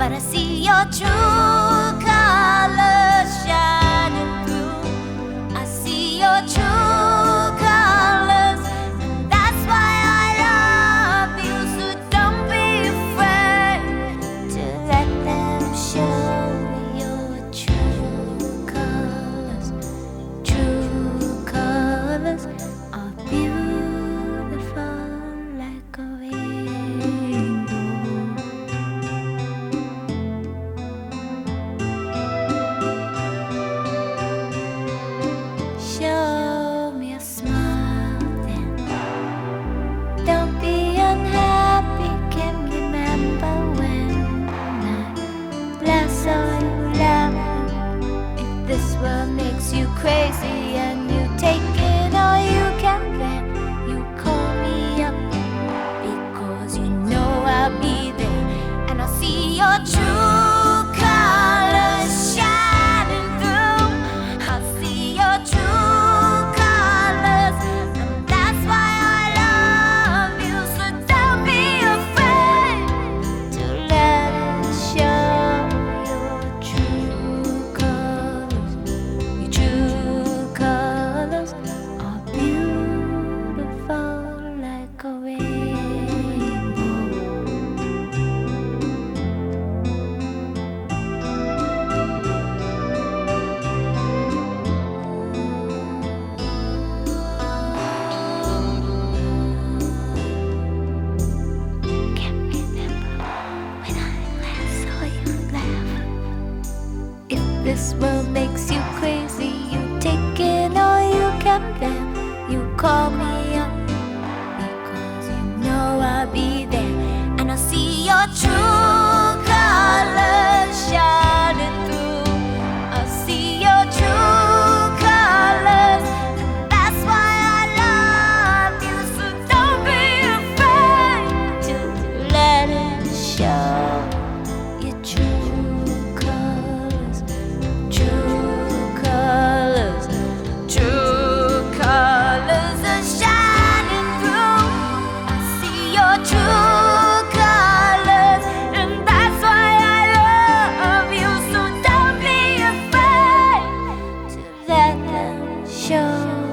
but I see your true. see world makes you crazy. You take in all you can bear. You call me up because you know I'll be there and I'll see your truth. 안.